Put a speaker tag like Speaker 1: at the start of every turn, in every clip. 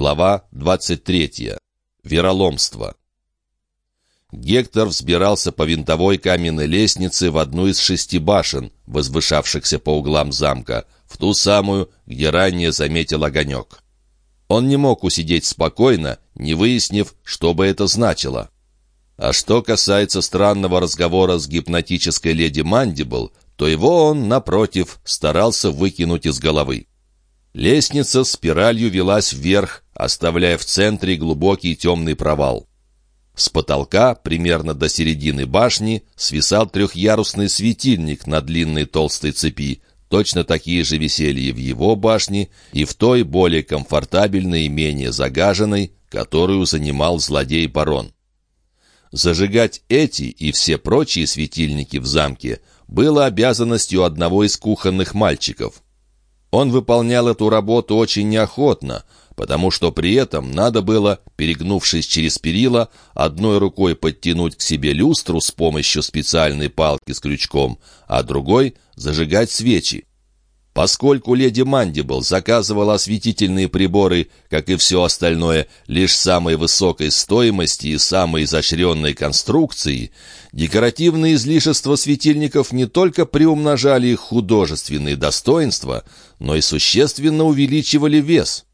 Speaker 1: Глава 23. Вероломство. Гектор взбирался по винтовой каменной лестнице в одну из шести башен, возвышавшихся по углам замка, в ту самую, где ранее заметил огонек. Он не мог усидеть спокойно, не выяснив, что бы это значило. А что касается странного разговора с гипнотической леди Мандибл, то его он, напротив, старался выкинуть из головы. Лестница спиралью велась вверх, оставляя в центре глубокий темный провал. С потолка, примерно до середины башни, свисал трехъярусный светильник на длинной толстой цепи. Точно такие же висели в его башне и в той более комфортабельной и менее загаженной, которую занимал злодей-барон. Зажигать эти и все прочие светильники в замке было обязанностью одного из кухонных мальчиков. Он выполнял эту работу очень неохотно, потому что при этом надо было, перегнувшись через перила, одной рукой подтянуть к себе люстру с помощью специальной палки с крючком, а другой — зажигать свечи. Поскольку леди Мандибл заказывала осветительные приборы, как и все остальное, лишь самой высокой стоимости и самой изощренной конструкции, декоративные излишества светильников не только приумножали их художественные достоинства, но и существенно увеличивали вес.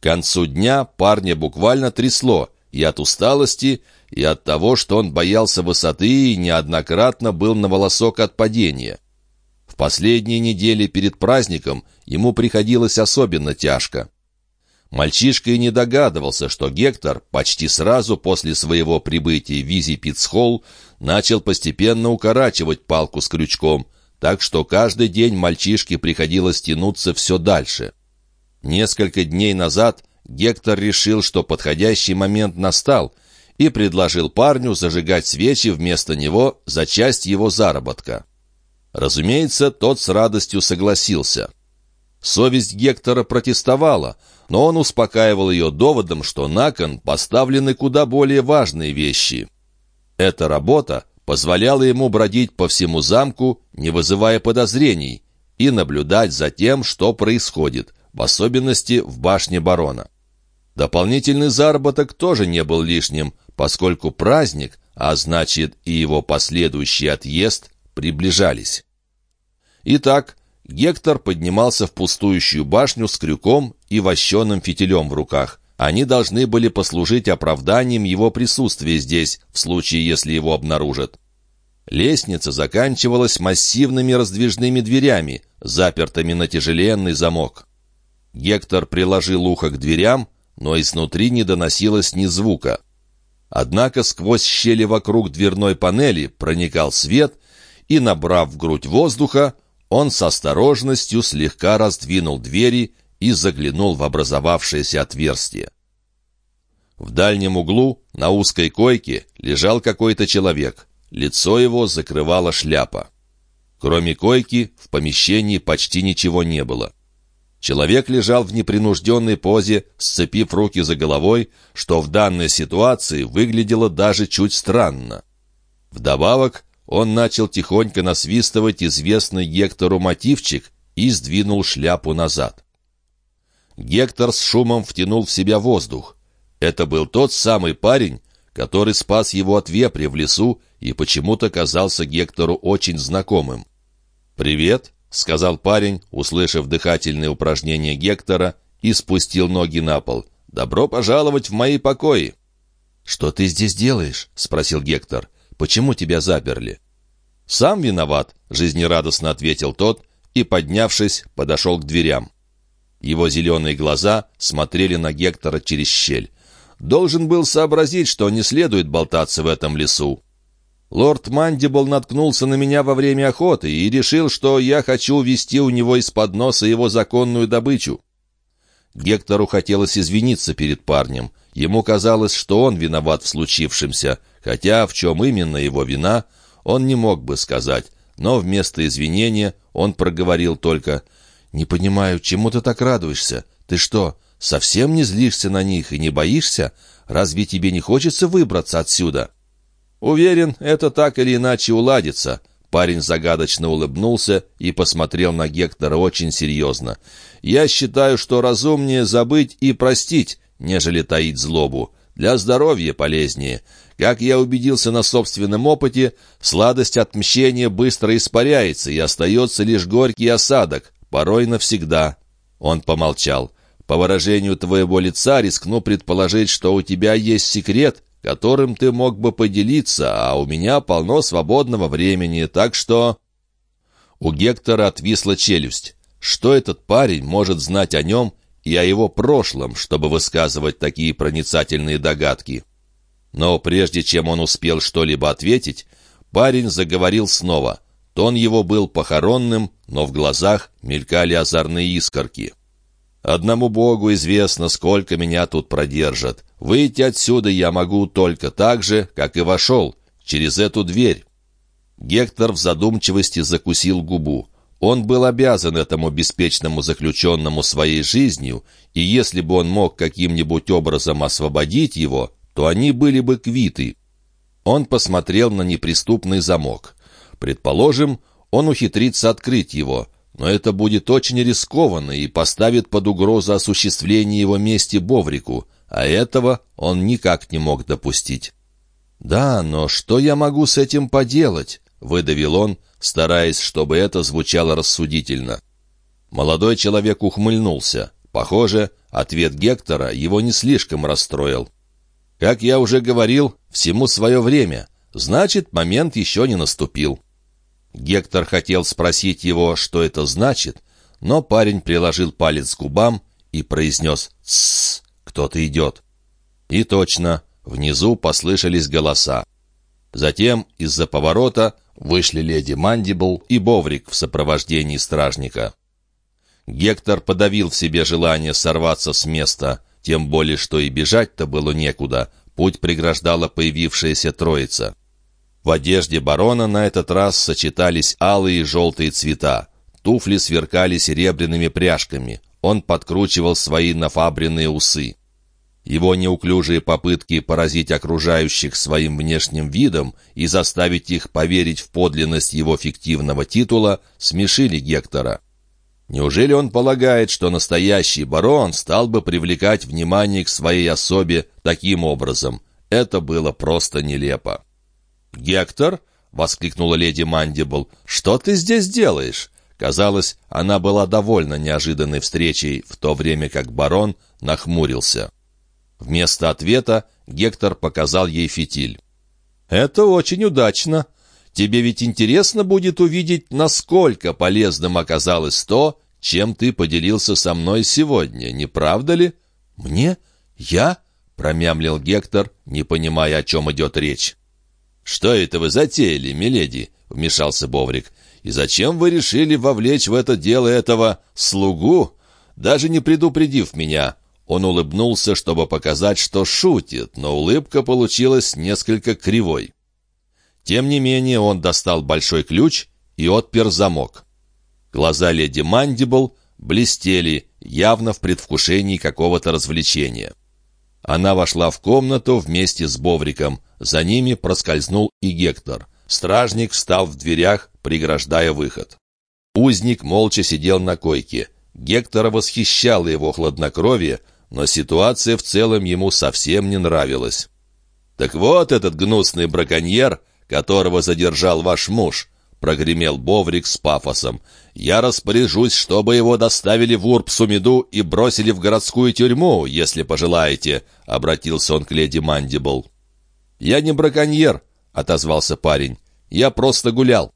Speaker 1: К концу дня парня буквально трясло и от усталости, и от того, что он боялся высоты и неоднократно был на волосок от падения последние недели перед праздником ему приходилось особенно тяжко. Мальчишка и не догадывался, что Гектор почти сразу после своего прибытия в Визи-Питцхолл начал постепенно укорачивать палку с крючком, так что каждый день мальчишке приходилось тянуться все дальше. Несколько дней назад Гектор решил, что подходящий момент настал, и предложил парню зажигать свечи вместо него за часть его заработка. Разумеется, тот с радостью согласился. Совесть Гектора протестовала, но он успокаивал ее доводом, что на кон поставлены куда более важные вещи. Эта работа позволяла ему бродить по всему замку, не вызывая подозрений, и наблюдать за тем, что происходит, в особенности в башне барона. Дополнительный заработок тоже не был лишним, поскольку праздник, а значит и его последующий отъезд, приближались. Итак, Гектор поднимался в пустующую башню с крюком и вощеным фитилем в руках. Они должны были послужить оправданием его присутствия здесь, в случае, если его обнаружат. Лестница заканчивалась массивными раздвижными дверями, запертыми на тяжеленный замок. Гектор приложил ухо к дверям, но изнутри не доносилось ни звука. Однако сквозь щели вокруг дверной панели проникал свет — и, набрав в грудь воздуха, он с осторожностью слегка раздвинул двери и заглянул в образовавшееся отверстие. В дальнем углу, на узкой койке, лежал какой-то человек. Лицо его закрывала шляпа. Кроме койки, в помещении почти ничего не было. Человек лежал в непринужденной позе, сцепив руки за головой, что в данной ситуации выглядело даже чуть странно. Вдобавок, он начал тихонько насвистывать известный Гектору мотивчик и сдвинул шляпу назад. Гектор с шумом втянул в себя воздух. Это был тот самый парень, который спас его от вепря в лесу и почему-то казался Гектору очень знакомым. «Привет», — сказал парень, услышав дыхательные упражнения Гектора, и спустил ноги на пол. «Добро пожаловать в мои покои!»
Speaker 2: «Что ты здесь делаешь?» — спросил Гектор. Почему тебя заперли?»
Speaker 1: «Сам виноват», — жизнерадостно ответил тот и, поднявшись, подошел к дверям. Его зеленые глаза смотрели на Гектора через щель. Должен был сообразить, что не следует болтаться в этом лесу. Лорд Мандибл наткнулся на меня во время охоты и решил, что я хочу увести у него из-под носа его законную добычу. Гектору хотелось извиниться перед парнем. Ему казалось, что он виноват в случившемся, хотя в чем именно его вина, он не мог бы сказать, но вместо извинения он проговорил только «Не понимаю, чему ты так радуешься? Ты что, совсем не злишься на них и не боишься? Разве тебе не хочется выбраться отсюда?» «Уверен, это так или иначе уладится», Парень загадочно улыбнулся и посмотрел на Гектора очень серьезно. «Я считаю, что разумнее забыть и простить, нежели таить злобу. Для здоровья полезнее. Как я убедился на собственном опыте, сладость отмщения быстро испаряется, и остается лишь горький осадок, порой навсегда». Он помолчал. «По выражению твоего лица рискну предположить, что у тебя есть секрет, которым ты мог бы поделиться, а у меня полно свободного времени, так что...» У Гектора отвисла челюсть. Что этот парень может знать о нем и о его прошлом, чтобы высказывать такие проницательные догадки? Но прежде чем он успел что-либо ответить, парень заговорил снова. Тон его был похоронным, но в глазах мелькали озорные искорки. «Одному Богу известно, сколько меня тут продержат. Выйти отсюда я могу только так же, как и вошел, через эту дверь». Гектор в задумчивости закусил губу. Он был обязан этому беспечному заключенному своей жизнью, и если бы он мог каким-нибудь образом освободить его, то они были бы квиты. Он посмотрел на неприступный замок. Предположим, он ухитрится открыть его, но это будет очень рискованно и поставит под угрозу осуществление его мести Боврику, а этого он никак не мог допустить. «Да, но что я могу с этим поделать?» — выдавил он, стараясь, чтобы это звучало рассудительно. Молодой человек ухмыльнулся. Похоже, ответ Гектора его не слишком расстроил. «Как я уже говорил, всему свое время. Значит, момент еще не наступил». Гектор хотел спросить его, что это значит, но парень приложил палец к губам и произнес «Тссс, кто-то идет». И точно, внизу послышались голоса. Затем из-за поворота вышли леди Мандибл и Боврик в сопровождении стражника. Гектор подавил в себе желание сорваться с места, тем более что и бежать-то было некуда, путь преграждала появившаяся троица. В одежде барона на этот раз сочетались алые и желтые цвета. Туфли сверкали серебряными пряжками. Он подкручивал свои нафабренные усы. Его неуклюжие попытки поразить окружающих своим внешним видом и заставить их поверить в подлинность его фиктивного титула смешили Гектора. Неужели он полагает, что настоящий барон стал бы привлекать внимание к своей особе таким образом? Это было просто нелепо. «Гектор?» — воскликнула леди Мандибл. «Что ты здесь делаешь?» Казалось, она была довольна неожиданной встречей, в то время как барон нахмурился. Вместо ответа Гектор показал ей фитиль. «Это очень удачно. Тебе ведь интересно будет увидеть, насколько полезным оказалось то, чем ты поделился со мной сегодня, не правда ли?» «Мне? Я?» — промямлил Гектор, не понимая, о чем идет речь. «Что это вы затеяли, миледи?» — вмешался Боврик. «И зачем вы решили вовлечь в это дело этого слугу, даже не предупредив меня?» Он улыбнулся, чтобы показать, что шутит, но улыбка получилась несколько кривой. Тем не менее он достал большой ключ и отпер замок. Глаза леди Мандибл блестели, явно в предвкушении какого-то развлечения. Она вошла в комнату вместе с Бовриком. За ними проскользнул и Гектор. Стражник встал в дверях, преграждая выход. Узник молча сидел на койке. Гектора восхищало его хладнокровие, но ситуация в целом ему совсем не нравилась. «Так вот этот гнусный браконьер, которого задержал ваш муж», — прогремел Боврик с пафосом. «Я распоряжусь, чтобы его доставили в Урбсумиду и бросили в городскую тюрьму, если пожелаете», — обратился он к леди Мандибл. «Я не браконьер», — отозвался парень. «Я просто гулял».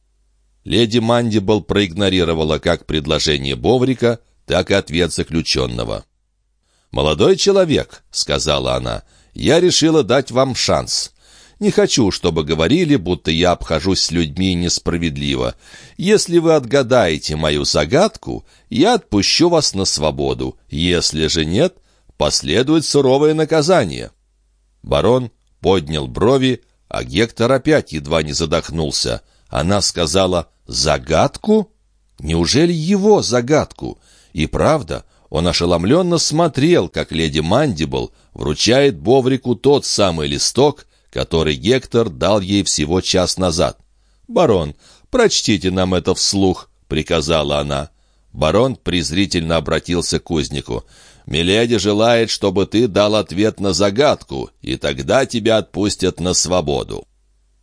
Speaker 1: Леди Мандибл проигнорировала как предложение Боврика, так и ответ заключенного. «Молодой человек», — сказала она, — «я решила дать вам шанс. Не хочу, чтобы говорили, будто я обхожусь с людьми несправедливо. Если вы отгадаете мою загадку, я отпущу вас на свободу. Если же нет, последует суровое наказание». Барон поднял брови, а Гектор опять едва не задохнулся. Она сказала «Загадку? Неужели его загадку?» И правда, он ошеломленно смотрел, как леди Мандибл вручает Боврику тот самый листок, который Гектор дал ей всего час назад. «Барон, прочтите нам это вслух», — приказала она. Барон презрительно обратился к кузнику. Миледи желает, чтобы ты дал ответ на загадку, и тогда тебя отпустят на свободу».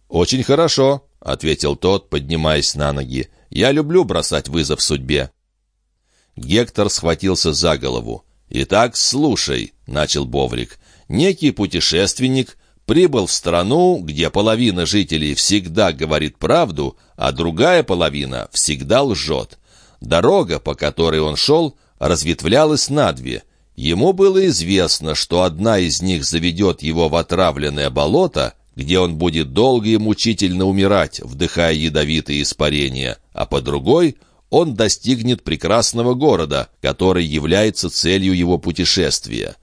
Speaker 2: «Очень хорошо», — ответил тот, поднимаясь на ноги. «Я люблю бросать вызов судьбе».
Speaker 1: Гектор схватился за голову. «Итак, слушай», — начал Боврик. «Некий путешественник прибыл в страну, где половина жителей всегда говорит правду, а другая половина всегда лжет. Дорога, по которой он шел, разветвлялась на две. Ему было известно, что одна из них заведет его в отравленное болото, где он будет долго и мучительно умирать, вдыхая ядовитые испарения, а по другой он достигнет прекрасного города, который является целью его путешествия.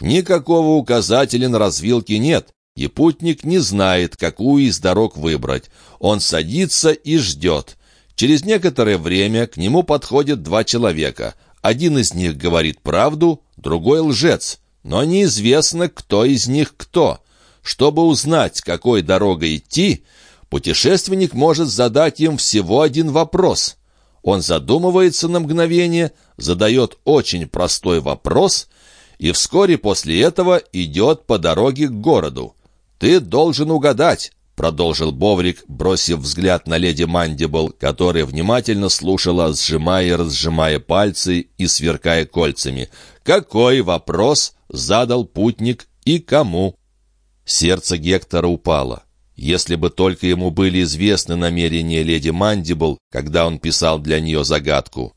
Speaker 1: Никакого указателя на развилке нет, и путник не знает, какую из дорог выбрать. Он садится и ждет. Через некоторое время к нему подходят два человека. Один из них говорит правду, другой лжец, но неизвестно, кто из них кто. Чтобы узнать, какой дорогой идти, путешественник может задать им всего один вопрос. Он задумывается на мгновение, задает очень простой вопрос и вскоре после этого идет по дороге к городу. «Ты должен угадать», — продолжил Боврик, бросив взгляд на леди Мандибл, которая внимательно слушала, сжимая и разжимая пальцы и сверкая кольцами. «Какой вопрос задал путник и кому?» Сердце Гектора упало. Если бы только ему были известны намерения леди Мандибл, когда он писал для нее загадку.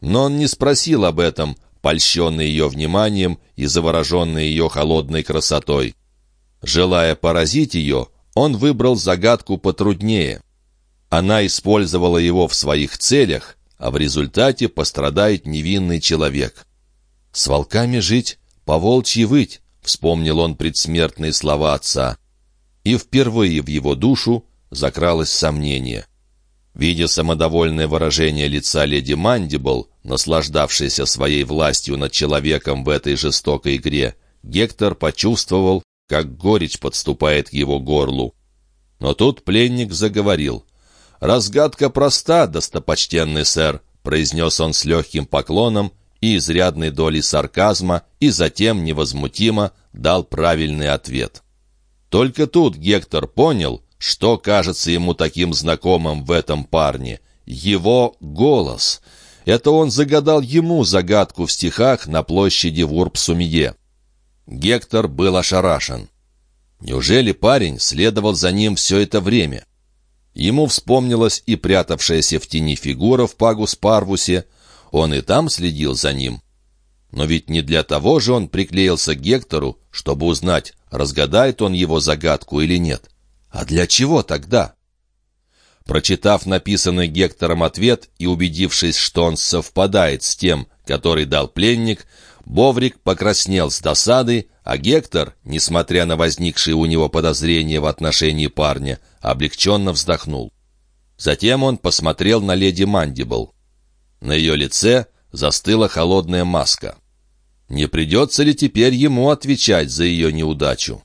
Speaker 1: Но он не спросил об этом, польщенный ее вниманием и завороженный ее холодной красотой. Желая поразить ее, он выбрал загадку потруднее. Она использовала его в своих целях, а в результате пострадает невинный человек. «С волками жить, по волчьи выть», Вспомнил он предсмертные слова отца. И впервые в его душу закралось сомнение. Видя самодовольное выражение лица леди Мандибл, наслаждавшейся своей властью над человеком в этой жестокой игре, Гектор почувствовал, как горечь подступает к его горлу. Но тут пленник заговорил. «Разгадка проста, достопочтенный сэр», — произнес он с легким поклоном и изрядной долей сарказма, и затем невозмутимо дал правильный ответ. Только тут Гектор понял, что кажется ему таким знакомым в этом парне. Его голос. Это он загадал ему загадку в стихах на площади в Урбсумиде. Гектор был ошарашен. Неужели парень следовал за ним все это время? Ему вспомнилась и прятавшаяся в тени фигура в Пагус-Парвусе, он и там следил за ним. Но ведь не для того же он приклеился к Гектору, чтобы узнать, разгадает он его загадку или нет. А для чего тогда? Прочитав написанный Гектором ответ и убедившись, что он совпадает с тем, который дал пленник, Боврик покраснел с досады, а Гектор, несмотря на возникшие у него подозрения в отношении парня, облегченно вздохнул. Затем он посмотрел на леди Мандибл. На ее лице застыла холодная маска. Не придется ли теперь ему отвечать за ее неудачу?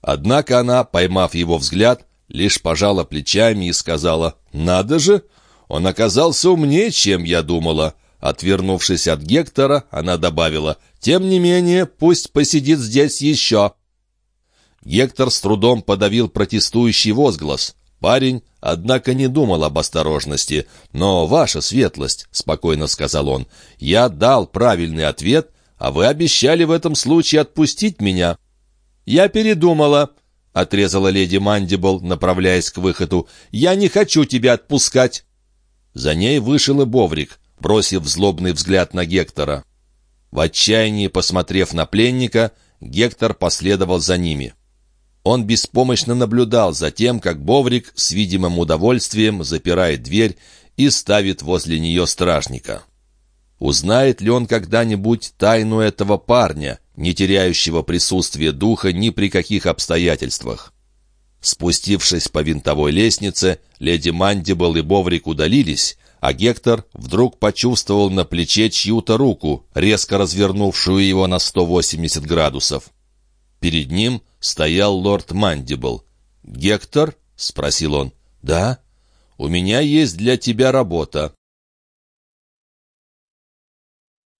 Speaker 1: Однако она, поймав его взгляд, лишь пожала плечами и сказала «Надо же! Он оказался умнее, чем я думала». Отвернувшись от Гектора, она добавила «Тем не менее, пусть посидит здесь еще». Гектор с трудом подавил протестующий возглас. Парень, однако, не думал об осторожности. «Но, ваша светлость», — спокойно сказал он, — «я дал правильный ответ, а вы обещали в этом случае отпустить меня». «Я передумала», — отрезала леди Мандибл, направляясь к выходу. «Я не хочу тебя отпускать». За ней вышел и Боврик, бросив злобный взгляд на Гектора. В отчаянии, посмотрев на пленника, Гектор последовал за ними. Он беспомощно наблюдал за тем, как Боврик с видимым удовольствием запирает дверь и ставит возле нее стражника. Узнает ли он когда-нибудь тайну этого парня, не теряющего присутствия духа ни при каких обстоятельствах? Спустившись по винтовой лестнице, леди Мандибл и Боврик удалились, а Гектор вдруг почувствовал на плече чью-то руку, резко развернувшую его на 180 градусов. Перед ним стоял лорд Мандибл. «Гектор?» — спросил он. «Да». «У меня есть для тебя работа».